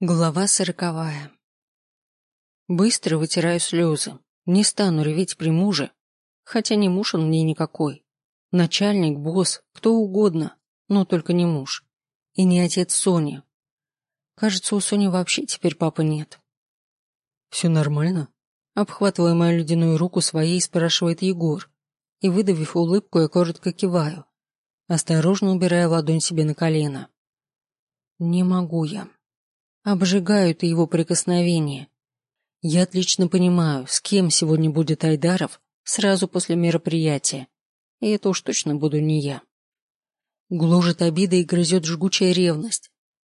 Глава сороковая. Быстро вытираю слезы. Не стану реветь при муже, хотя не муж он мне никакой. Начальник, босс, кто угодно, но только не муж. И не отец Сони. Кажется, у Сони вообще теперь папы нет. «Все нормально?» Обхватывая мою ледяную руку своей, спрашивает Егор. И, выдавив улыбку, я коротко киваю, осторожно убирая ладонь себе на колено. «Не могу я», Обжигают его прикосновения. Я отлично понимаю, с кем сегодня будет Айдаров сразу после мероприятия. И это уж точно буду не я. Гложет обида и грызет жгучая ревность.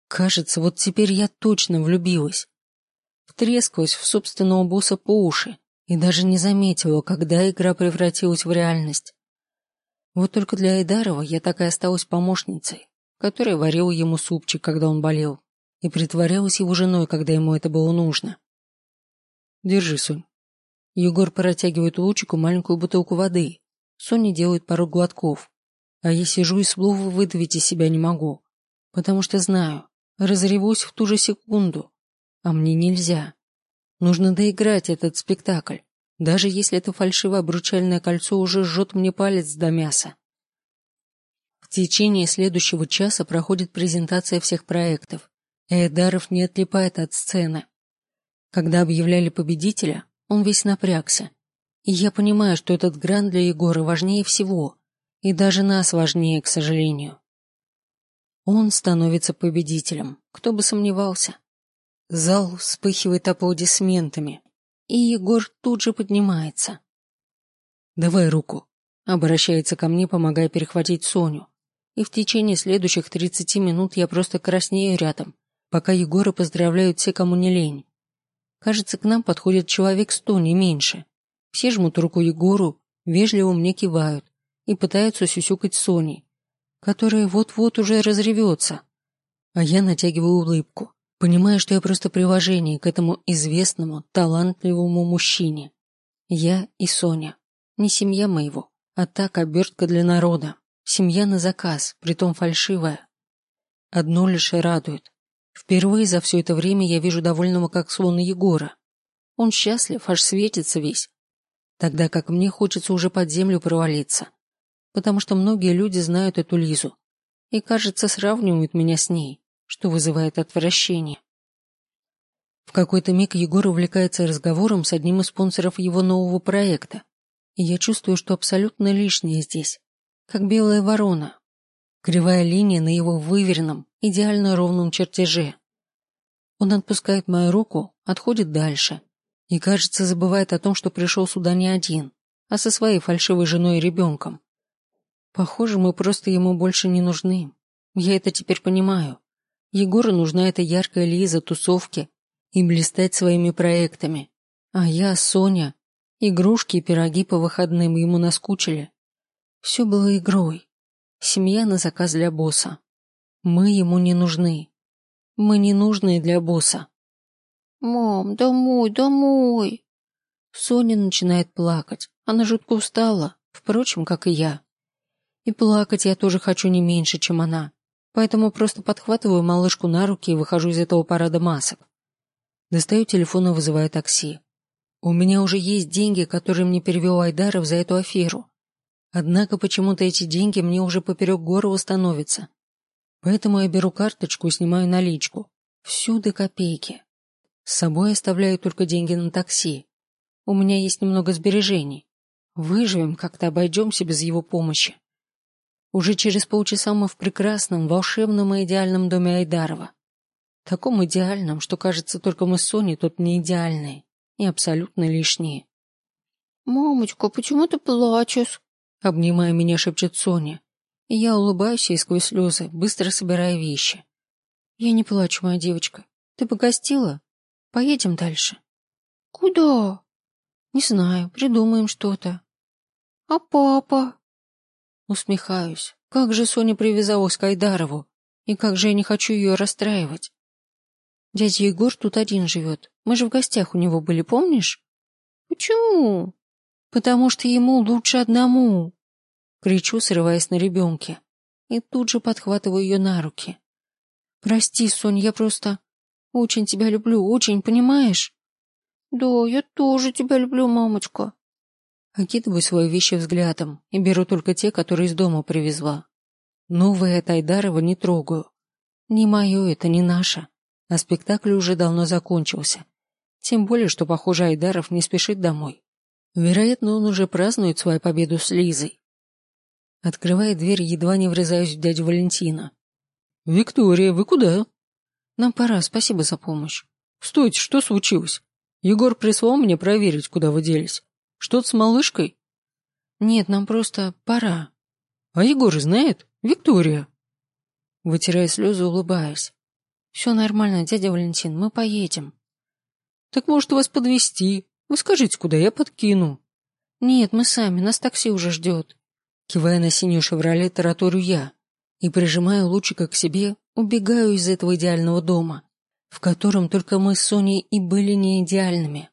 Кажется, вот теперь я точно влюбилась. Втрескалась в собственного босса по уши и даже не заметила, когда игра превратилась в реальность. Вот только для Айдарова я так и осталась помощницей, которая варила ему супчик, когда он болел и притворялась его женой, когда ему это было нужно. Держи, Сонь. Егор протягивает лучику маленькую бутылку воды. Соня делает пару глотков. А я сижу и слова выдавить из себя не могу, потому что знаю, разревусь в ту же секунду. А мне нельзя. Нужно доиграть этот спектакль, даже если это фальшивое обручальное кольцо уже жжет мне палец до мяса. В течение следующего часа проходит презентация всех проектов. Эйдаров не отлипает от сцены. Когда объявляли победителя, он весь напрягся. И я понимаю, что этот гран для Егора важнее всего, и даже нас важнее, к сожалению. Он становится победителем, кто бы сомневался. Зал вспыхивает аплодисментами, и Егор тут же поднимается. «Давай руку», — обращается ко мне, помогая перехватить Соню. И в течение следующих тридцати минут я просто краснею рядом, пока Егора поздравляют все, кому не лень. Кажется, к нам подходит человек сто, не меньше. Все жмут руку Егору, вежливо мне кивают и пытаются сюсюкать Соней, которая вот-вот уже разревется. А я натягиваю улыбку, понимая, что я просто приложение к этому известному, талантливому мужчине. Я и Соня. Не семья моего, а так обертка для народа. Семья на заказ, притом фальшивая. Одно лишь радует. Впервые за все это время я вижу довольного как слона Егора. Он счастлив, аж светится весь. Тогда как мне хочется уже под землю провалиться. Потому что многие люди знают эту Лизу. И, кажется, сравнивают меня с ней, что вызывает отвращение. В какой-то миг Егор увлекается разговором с одним из спонсоров его нового проекта. И я чувствую, что абсолютно лишнее здесь. Как белая ворона. Кривая линия на его выверенном, идеально ровном чертеже. Он отпускает мою руку, отходит дальше и, кажется, забывает о том, что пришел сюда не один, а со своей фальшивой женой и ребенком. Похоже, мы просто ему больше не нужны. Я это теперь понимаю. Егору нужна эта яркая Лиза, тусовки и блистать своими проектами. А я, Соня, игрушки и пироги по выходным ему наскучили. Все было игрой. Семья на заказ для босса. Мы ему не нужны. Мы не нужны для босса. «Мам, домой, домой!» Соня начинает плакать. Она жутко устала, впрочем, как и я. И плакать я тоже хочу не меньше, чем она. Поэтому просто подхватываю малышку на руки и выхожу из этого парада масок. Достаю телефон и вызываю такси. У меня уже есть деньги, которые мне перевел Айдаров за эту аферу. Однако почему-то эти деньги мне уже поперек горла становятся. Поэтому я беру карточку и снимаю наличку. Всюду копейки. С собой оставляю только деньги на такси. У меня есть немного сбережений. Выживем, как-то обойдемся без его помощи. Уже через полчаса мы в прекрасном, волшебном и идеальном доме Айдарова. Таком идеальном, что кажется, только мы с Соней тут не идеальные и абсолютно лишние. «Мамочка, почему ты плачешь?» Обнимая меня, шепчет Соня. Я улыбаюсь ей сквозь слезы, быстро собирая вещи. Я не плачу, моя девочка. Ты погостила? Поедем дальше. Куда? Не знаю, придумаем что-то. А папа? Усмехаюсь. Как же Соня привязалась к Айдарову, и как же я не хочу ее расстраивать. Дядя Егор тут один живет. Мы же в гостях у него были, помнишь? Почему? Потому что ему лучше одному. Кричу, срываясь на ребенке. И тут же подхватываю ее на руки. Прости, Сонь, я просто... Очень тебя люблю, очень, понимаешь? Да, я тоже тебя люблю, мамочка. Окидываю свои вещи взглядом и беру только те, которые из дома привезла. Новые от Айдарова не трогаю. Не мое это, не наше. А спектакль уже давно закончился. Тем более, что, похоже, Айдаров не спешит домой. Вероятно, он уже празднует свою победу с Лизой. Открывая дверь, едва не врезаюсь в дядю Валентина. «Виктория, вы куда?» «Нам пора, спасибо за помощь». «Стойте, что случилось? Егор прислал мне проверить, куда вы делись. Что-то с малышкой?» «Нет, нам просто пора». «А Егор знает? Виктория?» Вытирая слезы, улыбаясь. «Все нормально, дядя Валентин, мы поедем». «Так может вас подвести? Вы скажите, куда я подкину?» «Нет, мы сами, нас такси уже ждет». Кивая на синюю «Шевроле», тараторю я и, прижимая лучика к себе, убегаю из этого идеального дома, в котором только мы с Соней и были не идеальными.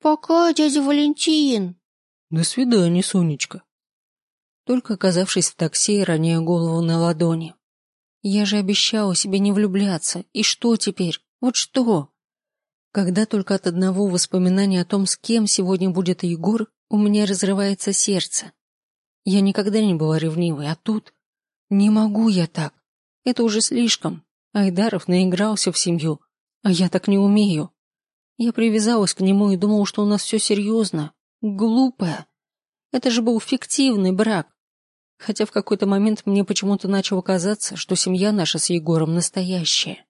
«Пока, дядя Валентин!» «До свидания, Сонечка!» Только оказавшись в такси, роняю голову на ладони. Я же обещала себе не влюбляться. И что теперь? Вот что? Когда только от одного воспоминания о том, с кем сегодня будет Егор, у меня разрывается сердце. Я никогда не была ревнивой, а тут... Не могу я так. Это уже слишком. Айдаров наигрался в семью, а я так не умею. Я привязалась к нему и думала, что у нас все серьезно. Глупая. Это же был фиктивный брак. Хотя в какой-то момент мне почему-то начало казаться, что семья наша с Егором настоящая.